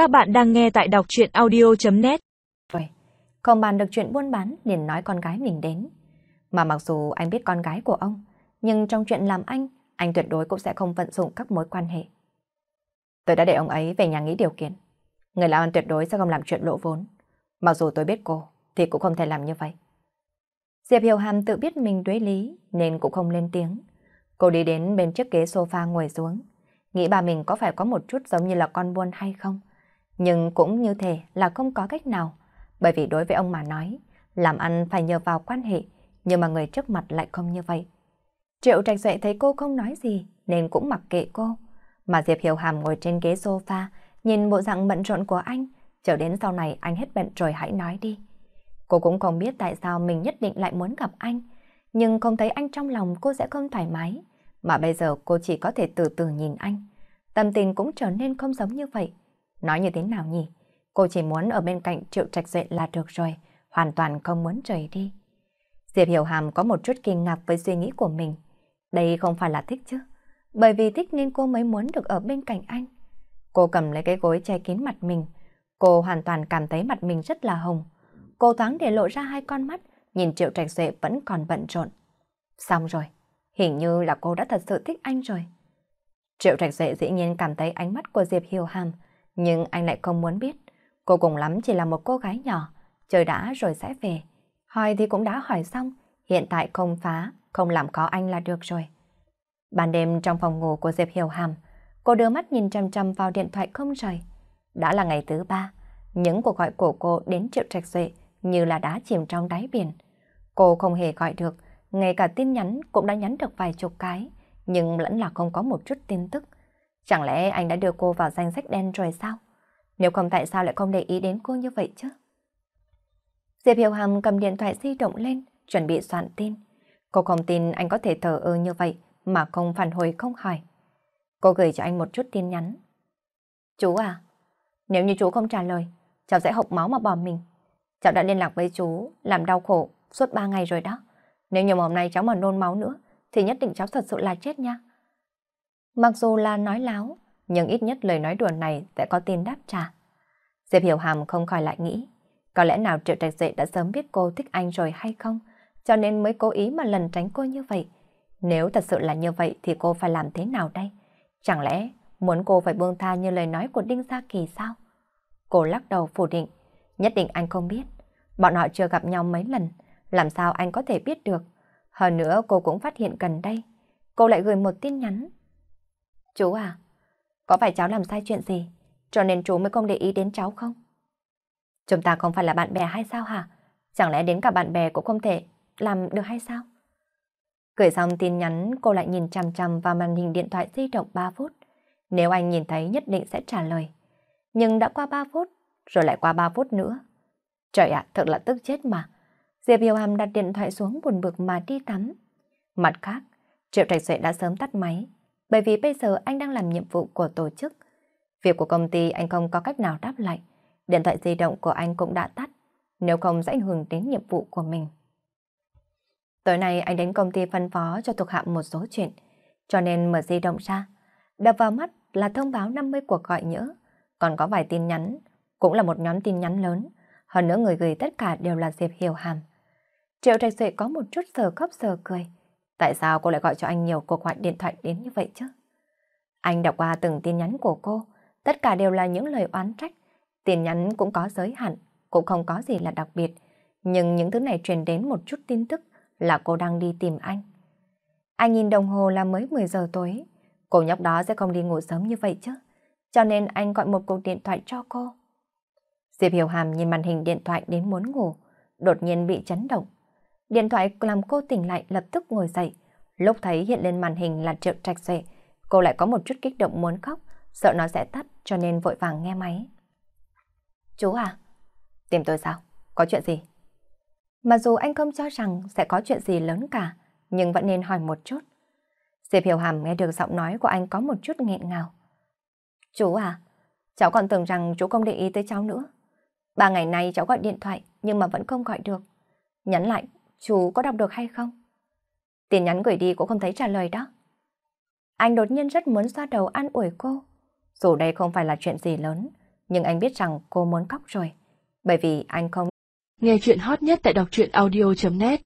Các bạn đang nghe tại đọc chuyện audio.net không bàn được chuyện buôn bán liền nói con gái mình đến. Mà mặc dù anh biết con gái của ông, nhưng trong chuyện làm anh, anh tuyệt đối cũng sẽ không vận dụng các mối quan hệ. Tôi đã để ông ấy về nhà nghĩ điều kiện. Người làm ăn tuyệt đối sẽ không làm chuyện lỗ vốn. Mặc dù tôi biết cô, thì cũng không thể làm như vậy. Diệp Hiểu Hàm tự biết mình đối lý, nên cũng không lên tiếng. Cô đi đến bên chiếc ghế sofa ngồi xuống, nghĩ bà mình có phải có một chút giống như là con buôn hay không. Nhưng cũng như thế là không có cách nào, bởi vì đối với ông mà nói, làm ăn phải nhờ vào quan hệ, nhưng mà người trước mặt lại không như vậy. Triệu Trạch Duệ thấy cô không nói gì, nên cũng mặc kệ cô. Mà Diệp Hiểu Hàm ngồi trên ghế sofa, nhìn bộ dạng bận rộn của anh, chờ đến sau này anh hết bận rồi hãy nói đi. Cô cũng không biết tại sao mình nhất định lại muốn gặp anh, nhưng không thấy anh trong lòng cô sẽ không thoải mái, mà bây giờ cô chỉ có thể từ từ nhìn anh. Tâm tình cũng trở nên không giống như vậy. Nói như thế nào nhỉ? Cô chỉ muốn ở bên cạnh Triệu Trạch Duệ là được rồi, hoàn toàn không muốn rời đi. Diệp Hiểu Hàm có một chút kinh ngạc với suy nghĩ của mình. Đây không phải là thích chứ, bởi vì thích nên cô mới muốn được ở bên cạnh anh. Cô cầm lấy cái gối che kín mặt mình, cô hoàn toàn cảm thấy mặt mình rất là hồng. Cô thoáng để lộ ra hai con mắt, nhìn Triệu Trạch Duệ vẫn còn bận rộn. Xong rồi, hình như là cô đã thật sự thích anh rồi. Triệu Trạch Duệ dĩ nhiên cảm thấy ánh mắt của Diệp Hiểu Hàm, nhưng anh lại không muốn biết. Cô cùng lắm chỉ là một cô gái nhỏ, trời đã rồi sẽ về. Hỏi thì cũng đã hỏi xong, hiện tại không phá, không làm khó anh là được rồi. Ban đêm trong phòng ngủ của Diệp Hiểu Hàm, cô đưa mắt nhìn chăm chăm vào điện thoại không rời. Đã là ngày thứ ba, những cuộc gọi của cô đến Triệu Trạch Duệ như là đá chìm trong đáy biển. Cô không hề gọi được, ngay cả tin nhắn cũng đã nhắn được vài chục cái, nhưng vẫn là không có một chút tin tức. Chẳng lẽ anh đã đưa cô vào danh sách đen rồi sao? Nếu không tại sao lại không để ý đến cô như vậy chứ? Diệp Hiểu Hàm cầm điện thoại di động lên, chuẩn bị soạn tin. Cô không tin anh có thể thờ ơ như vậy mà không phản hồi không hỏi. Cô gửi cho anh một chút tin nhắn. Chú à, nếu như chú không trả lời, cháu sẽ hộc máu mà bỏ mình. Cháu đã liên lạc với chú, làm đau khổ suốt 3 ngày rồi đó. Nếu như hôm nay cháu mà nôn máu nữa, thì nhất định cháu thật sự là chết nha. Mặc dù là nói láo, nhưng ít nhất lời nói đùa này sẽ có tin đáp trả. Diệp Hiểu Hàm không khỏi lại nghĩ, có lẽ nào Triệu Trạch Dệ đã sớm biết cô thích anh rồi hay không, cho nên mới cố ý mà lần tránh cô như vậy. Nếu thật sự là như vậy thì cô phải làm thế nào đây? Chẳng lẽ muốn cô phải buông tha như lời nói của Đinh Gia Kỳ sao? Cô lắc đầu phủ định, nhất định anh không biết. Bọn họ chưa gặp nhau mấy lần, làm sao anh có thể biết được? Hơn nữa cô cũng phát hiện gần đây, cô lại gửi một tin nhắn. Chú à, có phải cháu làm sai chuyện gì, cho nên chú mới không để ý đến cháu không? Chúng ta không phải là bạn bè hay sao hả? Chẳng lẽ đến cả bạn bè cũng không thể làm được hay sao? Gửi xong tin nhắn, cô lại nhìn chằm chằm vào màn hình điện thoại di động 3 phút. Nếu anh nhìn thấy nhất định sẽ trả lời. Nhưng đã qua 3 phút, rồi lại qua 3 phút nữa. Trời ạ, thật là tức chết mà. Diệp Hiểu Hàm đặt điện thoại xuống buồn bực mà đi tắm. Mặt khác, Triệu Trạch Duệ đã sớm tắt máy, bởi vì bây giờ anh đang làm nhiệm vụ của tổ chức. Việc của công ty anh không có cách nào đáp lại. Điện thoại di động của anh cũng đã tắt, nếu không sẽ ảnh hưởng đến nhiệm vụ của mình. Tối nay anh đến công ty phân phó cho thuộc hạ một số chuyện, cho nên mở di động ra. Đập vào mắt là thông báo 50 cuộc gọi nhỡ, còn có vài tin nhắn, cũng là một nhóm tin nhắn lớn. Hơn nữa người gửi tất cả đều là Diệp Hiểu Hàm. Triệu Trạch Duệ có một chút sờ khóc sờ cười. Tại sao cô lại gọi cho anh nhiều cuộc gọi điện thoại đến như vậy chứ? Anh đọc qua từng tin nhắn của cô, tất cả đều là những lời oán trách. Tin nhắn cũng có giới hạn, cũng không có gì là đặc biệt. Nhưng những thứ này truyền đến một chút tin tức là cô đang đi tìm anh. Anh nhìn đồng hồ là mới 10 giờ tối, cô nhóc đó sẽ không đi ngủ sớm như vậy chứ. Cho nên anh gọi một cuộc điện thoại cho cô. Diệp Hiểu Hàm nhìn màn hình điện thoại đến muốn ngủ, đột nhiên bị chấn động. Điện thoại làm cô tỉnh lại lập tức ngồi dậy. Lúc thấy hiện lên màn hình là triệu trạch duệ, cô lại có một chút kích động muốn khóc, sợ nó sẽ tắt cho nên vội vàng nghe máy. Chú à? Tìm tôi sao? Có chuyện gì? Mặc dù anh không cho rằng sẽ có chuyện gì lớn cả, nhưng vẫn nên hỏi một chút. Diệp Hiểu Hàm nghe được giọng nói của anh có một chút nghẹn ngào. Chú à, cháu còn tưởng rằng chú không để ý tới cháu nữa. Ba ngày nay cháu gọi điện thoại nhưng mà vẫn không gọi được. Nhắn lại, chú có đọc được hay không? Tin nhắn gửi đi cũng không thấy trả lời đó. Anh đột nhiên rất muốn xoa đầu an ủi cô. Dù đây không phải là chuyện gì lớn, Nhưng anh biết rằng cô muốn khóc rồi, bởi vì anh không Nghe chuyện hot nhất tại đọc truyện audio.net